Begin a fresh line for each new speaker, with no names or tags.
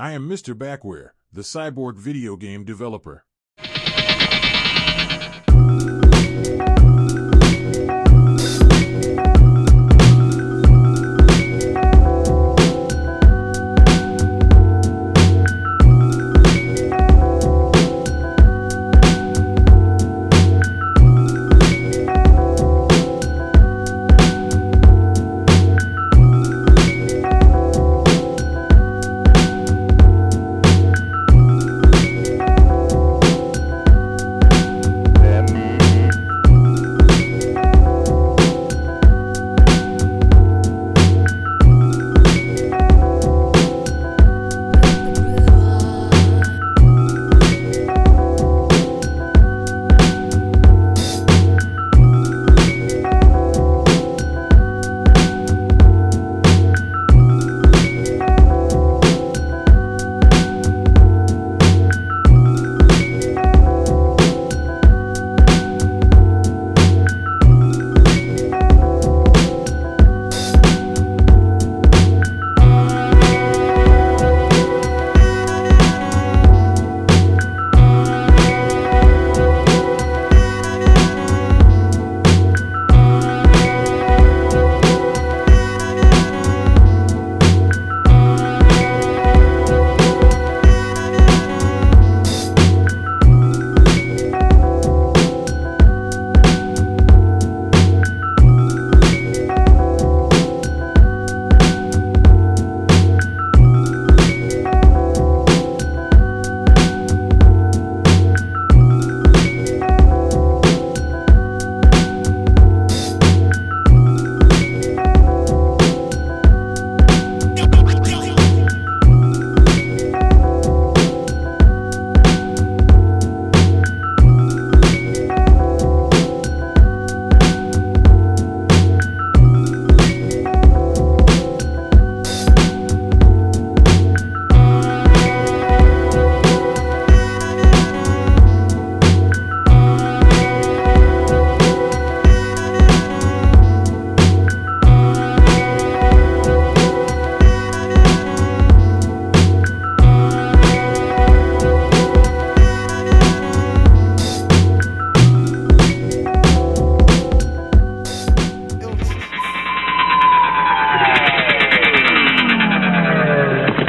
I am Mr. Backware, the cyborg video game developer.